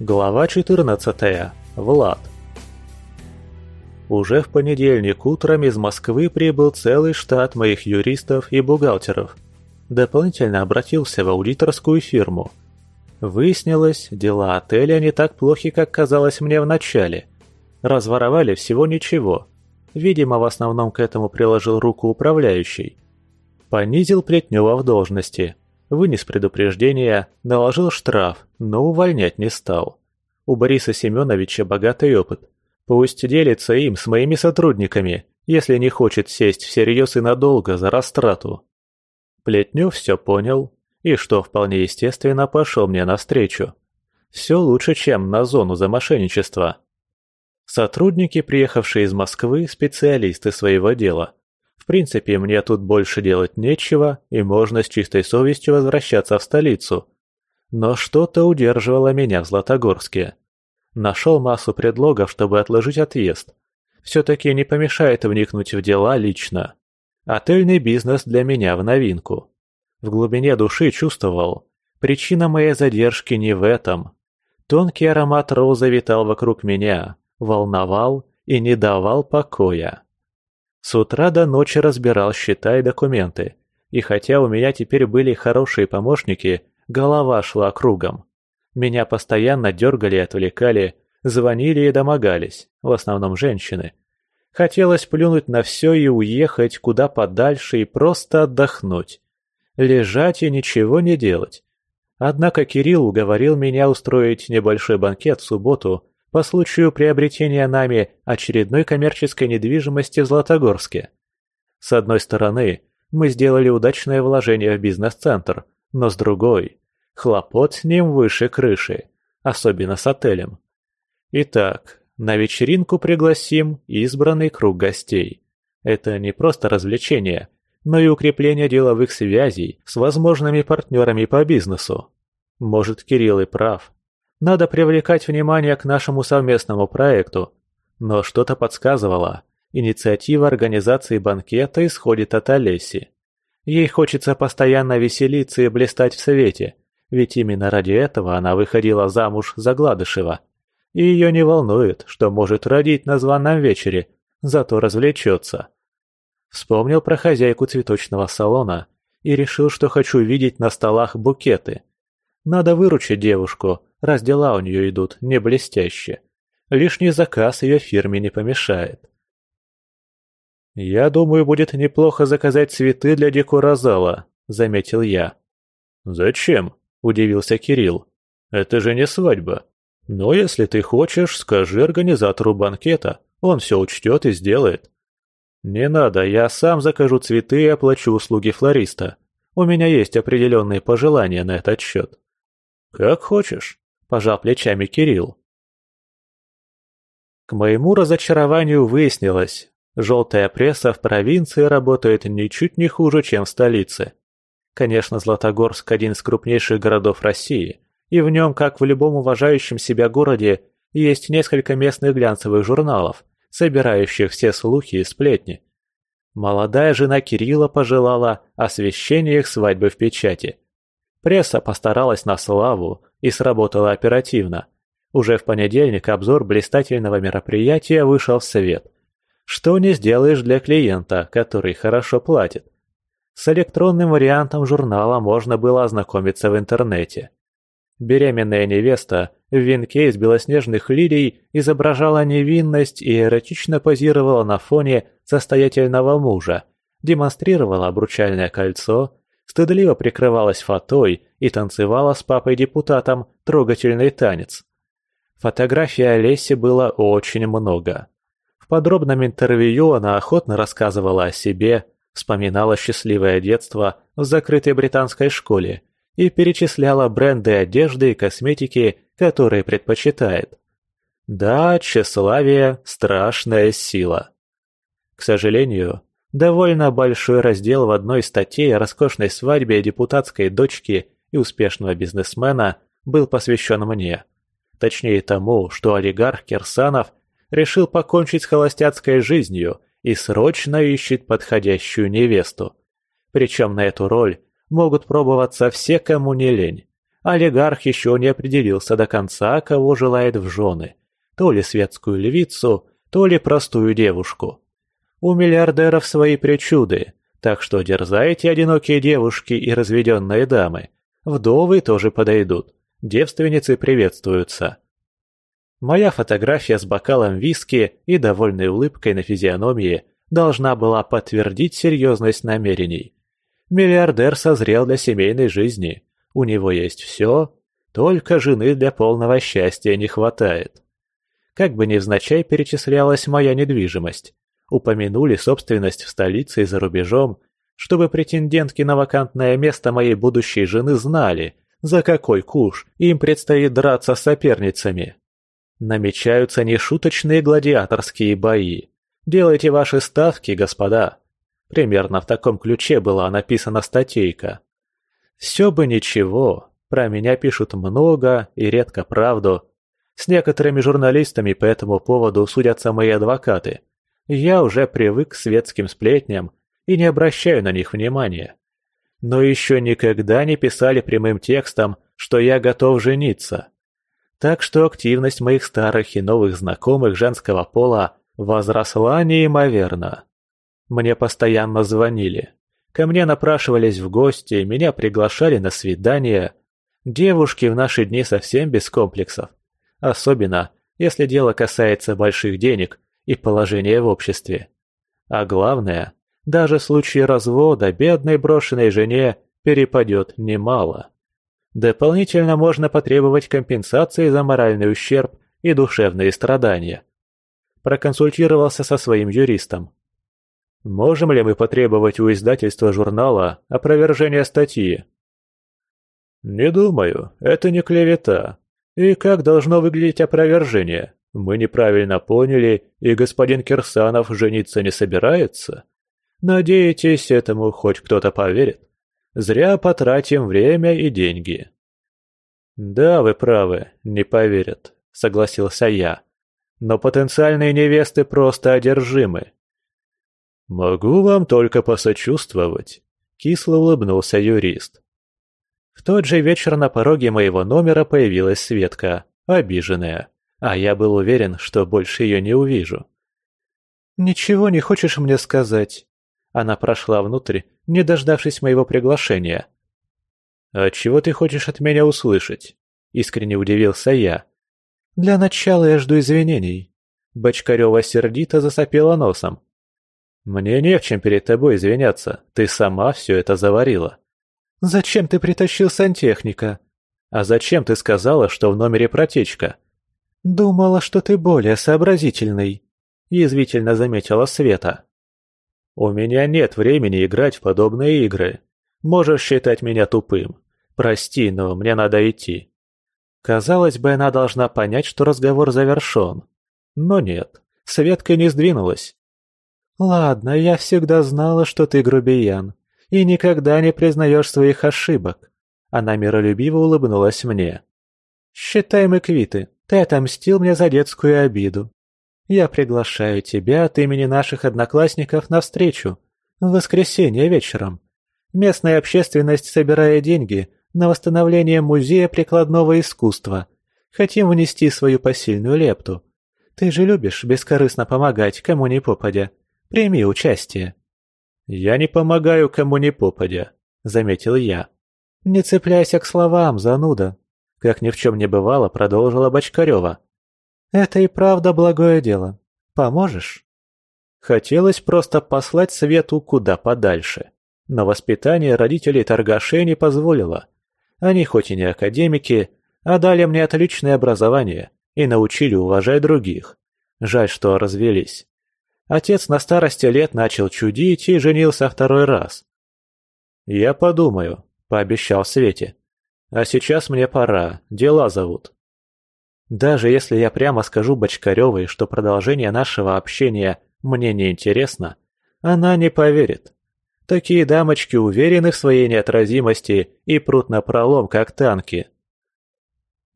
Глава 14. Влад. Уже в понедельник утром из Москвы прибыл целый штат моих юристов и бухгалтеров. Дополнительно обратился в аудиторскую фирму. Выяснилось, дела отеля не так плохи, как казалось мне вначале. Разворовали всего ничего. Видимо, в основном к этому приложил руку управляющий. Понизил Плетнева в должности – Вынес предупреждение, наложил штраф, но увольнять не стал. У Бориса Семеновича богатый опыт. Пусть делится им с моими сотрудниками, если не хочет сесть всерьез и надолго за растрату. Плетнев все понял и, что вполне естественно, пошел мне навстречу. Все лучше, чем на зону за мошенничество. Сотрудники, приехавшие из Москвы, специалисты своего дела – в принципе, мне тут больше делать нечего, и можно с чистой совестью возвращаться в столицу. Но что-то удерживало меня в Златогорске. Нашел массу предлогов, чтобы отложить отъезд. Все-таки не помешает вникнуть в дела лично. Отельный бизнес для меня в новинку. В глубине души чувствовал, причина моей задержки не в этом. Тонкий аромат розы витал вокруг меня, волновал и не давал покоя. С утра до ночи разбирал счета и документы. И хотя у меня теперь были хорошие помощники, голова шла кругом. Меня постоянно дергали и отвлекали, звонили и домогались, в основном женщины. Хотелось плюнуть на все и уехать куда подальше и просто отдохнуть. Лежать и ничего не делать. Однако Кирилл уговорил меня устроить небольшой банкет в субботу по случаю приобретения нами очередной коммерческой недвижимости в Златогорске. С одной стороны, мы сделали удачное вложение в бизнес-центр, но с другой – хлопот с ним выше крыши, особенно с отелем. Итак, на вечеринку пригласим избранный круг гостей. Это не просто развлечение, но и укрепление деловых связей с возможными партнерами по бизнесу. Может, Кирилл и прав, надо привлекать внимание к нашему совместному проекту. Но что-то подсказывало. Инициатива организации банкета исходит от Олеси. Ей хочется постоянно веселиться и блистать в свете, ведь именно ради этого она выходила замуж за Гладышева. И ее не волнует, что может родить на званом вечере, зато развлечется. Вспомнил про хозяйку цветочного салона и решил, что хочу видеть на столах букеты. Надо выручить девушку, раз дела у нее идут не блестяще. Лишний заказ ее фирме не помешает. «Я думаю, будет неплохо заказать цветы для декора зала», — заметил я. «Зачем?» — удивился Кирилл. «Это же не свадьба. Но если ты хочешь, скажи организатору банкета, он все учтет и сделает». «Не надо, я сам закажу цветы и оплачу услуги флориста. У меня есть определенные пожелания на этот счет». «Как хочешь», пожал плечами Кирилл. К моему разочарованию выяснилось, желтая пресса в провинции работает ничуть не хуже, чем в столице. Конечно, Златогорск – один из крупнейших городов России, и в нем, как в любом уважающем себя городе, есть несколько местных глянцевых журналов, собирающих все слухи и сплетни. Молодая жена Кирилла пожелала освещения их свадьбы в печати. Пресса постаралась на славу, и сработало оперативно. Уже в понедельник обзор блистательного мероприятия вышел в свет. Что не сделаешь для клиента, который хорошо платит. С электронным вариантом журнала можно было ознакомиться в интернете. Беременная невеста в венке из белоснежных лилий изображала невинность и эротично позировала на фоне состоятельного мужа, демонстрировала обручальное кольцо, стыдливо прикрывалась фатой и танцевала с папой-депутатом трогательный танец. Фотографий Олеси было очень много. В подробном интервью она охотно рассказывала о себе, вспоминала счастливое детство в закрытой британской школе и перечисляла бренды одежды и косметики, которые предпочитает. Да, тщеславие – страшная сила. К сожалению, Довольно большой раздел в одной статье о роскошной свадьбе депутатской дочки и успешного бизнесмена был посвящен мне. Точнее тому, что олигарх Кирсанов решил покончить с холостяцкой жизнью и срочно ищет подходящую невесту. Причем на эту роль могут пробоваться все, кому не лень. олигарх еще не определился до конца, кого желает в жены. То ли светскую львицу, то ли простую девушку. У миллиардеров свои причуды, так что дерзайте, одинокие девушки и разведенные дамы. Вдовы тоже подойдут, девственницы приветствуются. Моя фотография с бокалом виски и довольной улыбкой на физиономии должна была подтвердить серьезность намерений. Миллиардер созрел для семейной жизни. У него есть все, только жены для полного счастья не хватает. Как бы невзначай перечислялась моя недвижимость. Упомянули собственность в столице и за рубежом, чтобы претендентки на вакантное место моей будущей жены знали, за какой куш им предстоит драться с соперницами. Намечаются нешуточные гладиаторские бои. Делайте ваши ставки, господа. Примерно в таком ключе была написана статейка. Все бы ничего, про меня пишут много и редко правду. С некоторыми журналистами по этому поводу судятся мои адвокаты. Я уже привык к светским сплетням и не обращаю на них внимания. Но еще никогда не писали прямым текстом, что я готов жениться. Так что активность моих старых и новых знакомых женского пола возросла неимоверно. Мне постоянно звонили. Ко мне напрашивались в гости, меня приглашали на свидания. Девушки в наши дни совсем без комплексов. Особенно, если дело касается больших денег и положения в обществе. А главное, даже в случае развода бедной брошенной жене перепадет немало. Дополнительно можно потребовать компенсации за моральный ущерб и душевные страдания. Проконсультировался со своим юристом. Можем ли мы потребовать у издательства журнала опровержения статьи? Не думаю, это не клевета. И как должно выглядеть опровержение? Мы неправильно поняли, и господин Кирсанов жениться не собирается? Надеетесь, этому хоть кто-то поверит? Зря потратим время и деньги. Да, вы правы, не поверят, согласился я. Но потенциальные невесты просто одержимы. Могу вам только посочувствовать, кисло улыбнулся юрист. В тот же вечер на пороге моего номера появилась Светка, обиженная, а я был уверен, что больше ее не увижу. «Ничего не хочешь мне сказать?» Она прошла внутрь, не дождавшись моего приглашения. «А чего ты хочешь от меня услышать?» – искренне удивился я. «Для начала я жду извинений». Бочкарева сердито засопела носом. «Мне не в чем перед тобой извиняться, ты сама все это заварила». «Зачем ты притащил сантехника?» «А зачем ты сказала, что в номере протечка?» «Думала, что ты более сообразительный», – язвительно заметила Света. «У меня нет времени играть в подобные игры. Можешь считать меня тупым. Прости, но мне надо идти». Казалось бы, она должна понять, что разговор завершен. Но нет, Светка не сдвинулась. «Ладно, я всегда знала, что ты грубиян, и никогда не признаешь своих ошибок». Она миролюбиво улыбнулась мне. «Считай мы квиты, ты отомстил мне за детскую обиду. Я приглашаю тебя от имени наших одноклассников на встречу. В воскресенье вечером. Местная общественность собирает деньги на восстановление музея прикладного искусства. Хотим внести свою посильную лепту. Ты же любишь бескорыстно помогать, кому ни попадя. Прими участие». «Я не помогаю, кому ни попадя», — заметил я. «Не цепляйся к словам, зануда», — как ни в чем не бывало, продолжила Бочкарева. Это и правда благое дело. Поможешь? Хотелось просто послать Свету куда подальше. Но воспитание родителей торгашей не позволило. Они хоть и не академики, а дали мне отличное образование и научили уважать других. Жаль, что развелись. Отец на старости лет начал чудить и женился второй раз. «Я подумаю», — пообещал Свете. «А сейчас мне пора, дела зовут». Даже если я прямо скажу Бочкаревой, что продолжение нашего общения мне не интересно, она не поверит. Такие дамочки уверены в своей неотразимости и прут на пролом, как танки.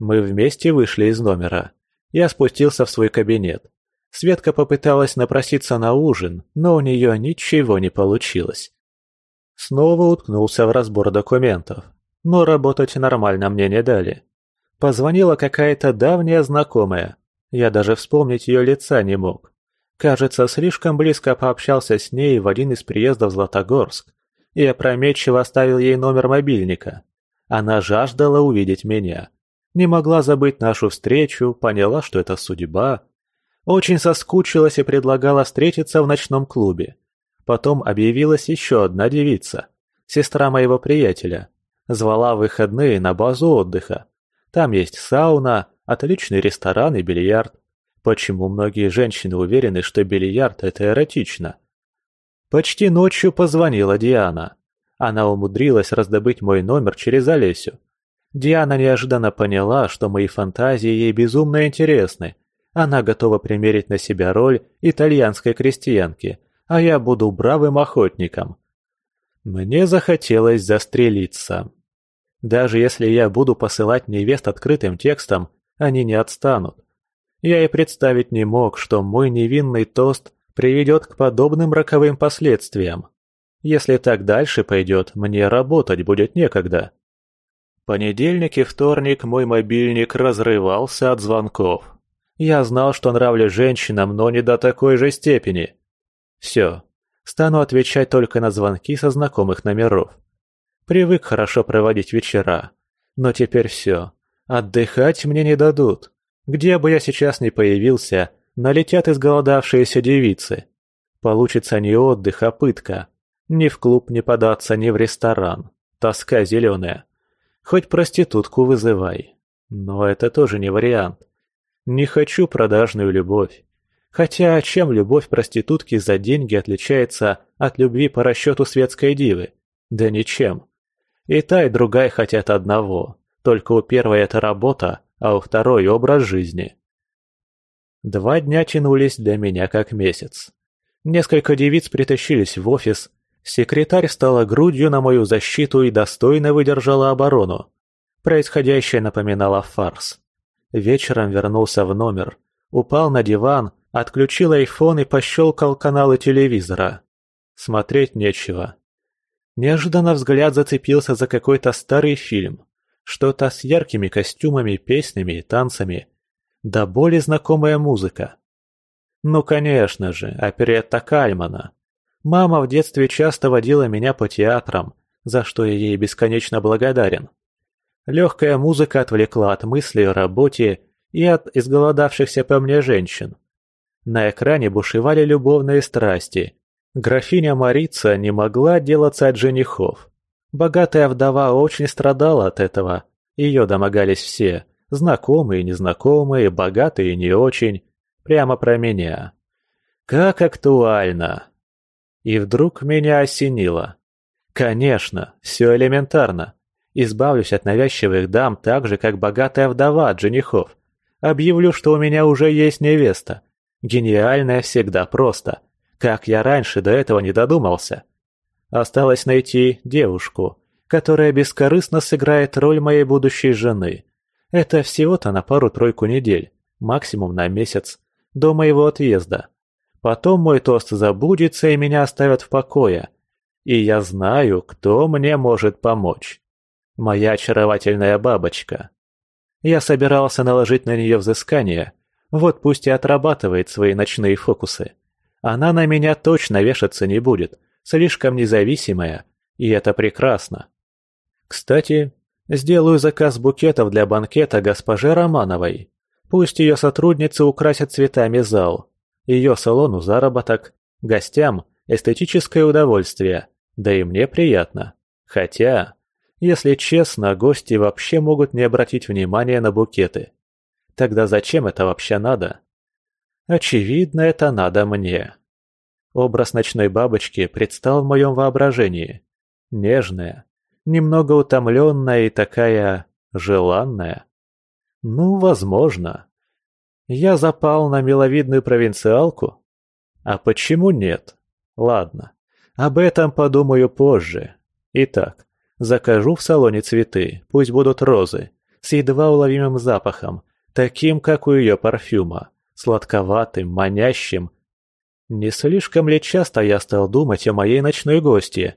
Мы вместе вышли из номера. Я спустился в свой кабинет. Светка попыталась напроситься на ужин, но у нее ничего не получилось. Снова уткнулся в разбор документов. Но работать нормально мне не дали. Позвонила какая-то давняя знакомая. Я даже вспомнить ее лица не мог. Кажется, слишком близко пообщался с ней в один из приездов в Златогорск и опрометчиво оставил ей номер мобильника. Она жаждала увидеть меня. Не могла забыть нашу встречу, поняла, что это судьба. Очень соскучилась и предлагала встретиться в ночном клубе. Потом объявилась еще одна девица, сестра моего приятеля. Звала в выходные на базу отдыха. Там есть сауна, отличный ресторан и бильярд. Почему многие женщины уверены, что бильярд – это эротично? Почти ночью позвонила Диана. Она умудрилась раздобыть мой номер через Олесю. Диана неожиданно поняла, что мои фантазии ей безумно интересны. Она готова примерить на себя роль итальянской крестьянки, а я буду бравым охотником. Мне захотелось застрелиться. Даже если я буду посылать невест открытым текстом, они не отстанут. Я и представить не мог, что мой невинный тост приведет к подобным роковым последствиям. Если так дальше пойдет, мне работать будет некогда. Понедельник и вторник мой мобильник разрывался от звонков. Я знал, что нравлюсь женщинам, но не до такой же степени. Все. Стану отвечать только на звонки со знакомых номеров. Привык хорошо проводить вечера. Но теперь все. Отдыхать мне не дадут. Где бы я сейчас ни появился, налетят изголодавшиеся девицы. Получится не отдых, а пытка. Ни в клуб не податься, ни в ресторан. Тоска зеленая. Хоть проститутку вызывай. Но это тоже не вариант. Не хочу продажную любовь. Хотя чем любовь проститутки за деньги отличается от любви по расчету светской дивы? Да ничем. И та, и другая хотят одного. Только у первой это работа, а у второй образ жизни. Два дня тянулись для меня как месяц. Несколько девиц притащились в офис, Секретарь стала грудью на мою защиту и достойно выдержала оборону. Происходящее напоминало фарс. Вечером вернулся в номер, упал на диван, отключил айфон и пощелкал каналы телевизора. Смотреть нечего. Неожиданно взгляд зацепился за какой-то старый фильм. Что-то с яркими костюмами, песнями и танцами. Да более знакомая музыка. Ну, конечно же, оперетта Кальмана. Мама в детстве часто водила меня по театрам, за что я ей бесконечно благодарен. Легкая музыка отвлекла от мыслей о работе и от изголодавшихся по мне женщин. На экране бушевали любовные страсти. Графиня Марица не могла отделаться от женихов. Богатая вдова очень страдала от этого. Ее домогались все, знакомые незнакомые, богатые и не очень. Прямо про меня. Как актуально. И вдруг меня осенило. Конечно, все элементарно. Избавлюсь от навязчивых дам так же, как богатая вдова от женихов. Объявлю, что у меня уже есть невеста. Гениальная всегда просто. Как я раньше до этого не додумался. Осталось найти девушку, которая бескорыстно сыграет роль моей будущей жены. Это всего-то на пару-тройку недель, максимум на месяц, до моего отъезда. Потом мой тост забудется и меня оставят в покое. И я знаю, кто мне может помочь. Моя очаровательная бабочка. Я собирался наложить на нее взыскание. Вот пусть и отрабатывает свои ночные фокусы. Она на меня точно вешаться не будет, слишком независимая, и это прекрасно. Кстати, сделаю заказ букетов для банкета госпоже Романовой. Пусть ее сотрудницы украсят цветами зал. Ее салону заработок, гостям эстетическое удовольствие, да и мне приятно. Хотя, если честно, гости вообще могут не обратить внимания на букеты. Тогда зачем это вообще надо? Очевидно, это надо мне. Образ ночной бабочки предстал в моем воображении. Нежная, немного утомленная и такая желанная. Ну, возможно. Я запал на миловидную провинциалку? А почему нет? Ладно, об этом подумаю позже. Итак, закажу в салоне цветы, пусть будут розы, с едва уловимым запахом, таким, как у ее парфюма, сладковатым, манящим. Не слишком ли часто я стал думать о моей ночной гости?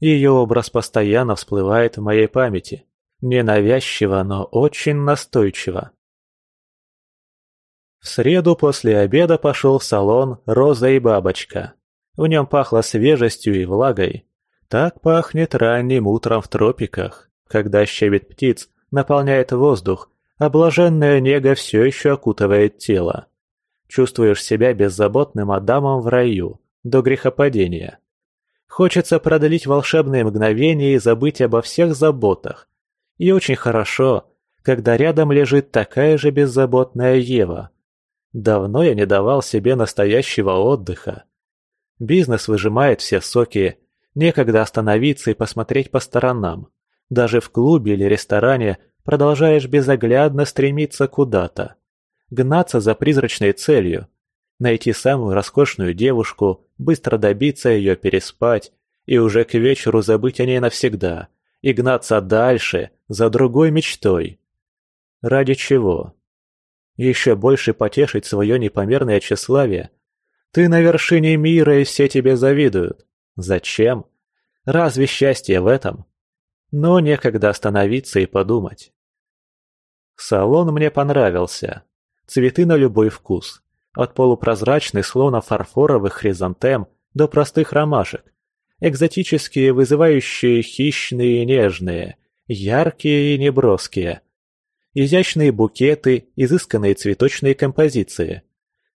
Ее образ постоянно всплывает в моей памяти. Ненавязчиво, но очень настойчиво. В среду после обеда пошел в салон «Роза и бабочка». В нем пахло свежестью и влагой. Так пахнет ранним утром в тропиках, когда щебет птиц наполняет воздух, а блаженная нега все еще окутывает тело. Чувствуешь себя беззаботным Адамом в раю, до грехопадения. Хочется продлить волшебные мгновения и забыть обо всех заботах. И очень хорошо, когда рядом лежит такая же беззаботная Ева. Давно я не давал себе настоящего отдыха. Бизнес выжимает все соки, некогда остановиться и посмотреть по сторонам. Даже в клубе или ресторане продолжаешь безоглядно стремиться куда-то. Гнаться за призрачной целью. Найти самую роскошную девушку, быстро добиться ее, переспать, и уже к вечеру забыть о ней навсегда, и гнаться дальше, за другой мечтой. Ради чего? Еще больше потешить свое непомерное тщеславие? Ты на вершине мира, и все тебе завидуют. Зачем? Разве счастье в этом? Но некогда остановиться и подумать. Салон мне понравился. Цветы на любой вкус. От полупрозрачных, словно фарфоровых хризантем, до простых ромашек. Экзотические, вызывающие хищные и нежные, яркие и неброские. Изящные букеты, изысканные цветочные композиции.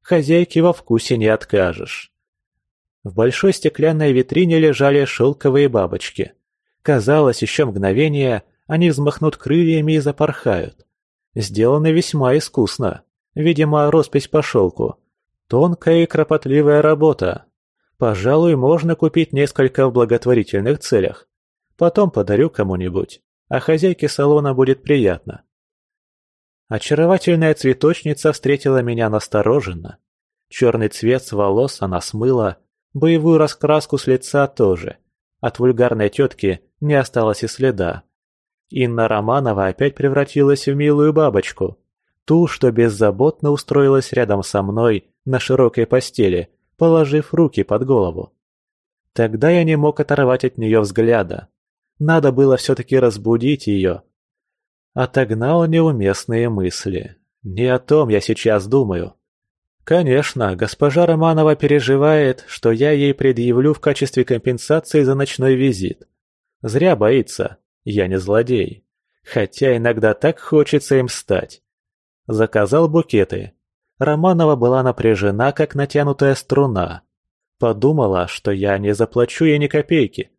Хозяйке во вкусе не откажешь. В большой стеклянной витрине лежали шелковые бабочки. Казалось, еще мгновение, они взмахнут крыльями и запорхают. Сделаны весьма искусно. Видимо, роспись по шелку. Тонкая и кропотливая работа. Пожалуй, можно купить несколько в благотворительных целях. Потом подарю кому-нибудь, а хозяйке салона будет приятно. Очаровательная цветочница встретила меня настороженно. Черный цвет с волос она смыла, боевую раскраску с лица тоже. От вульгарной тетки не осталось и следа. Инна Романова опять превратилась в милую бабочку. Ту, что беззаботно устроилась рядом со мной на широкой постели, положив руки под голову. Тогда я не мог оторвать от нее взгляда. Надо было все-таки разбудить ее. Отогнал неуместные мысли. Не о том я сейчас думаю. Конечно, госпожа Романова переживает, что я ей предъявлю в качестве компенсации за ночной визит. Зря боится. Я не злодей. Хотя иногда так хочется им стать. Заказал букеты. Романова была напряжена, как натянутая струна. Подумала, что я не заплачу ей ни копейки.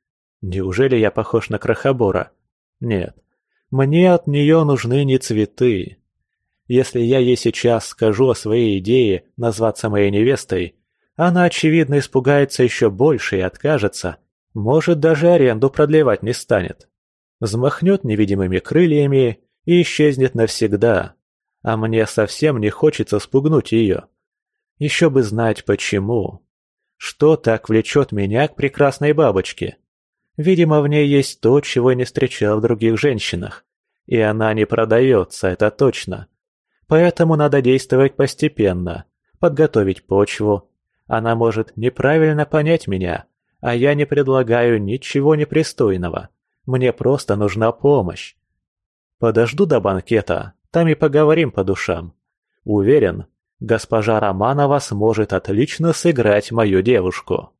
Неужели я похож на крохобора? Нет. Мне от нее нужны не цветы. Если я ей сейчас скажу о своей идее назваться моей невестой, она, очевидно, испугается еще больше и откажется. Может, даже аренду продлевать не станет взмахнет невидимыми крыльями и исчезнет навсегда. А мне совсем не хочется спугнуть ее. Еще бы знать почему. Что так влечет меня к прекрасной бабочке? Видимо, в ней есть то, чего не встречал в других женщинах. И она не продается, это точно. Поэтому надо действовать постепенно, подготовить почву. Она может неправильно понять меня, а я не предлагаю ничего непристойного. Мне просто нужна помощь. Подожду до банкета, там и поговорим по душам. Уверен, госпожа Романова сможет отлично сыграть мою девушку.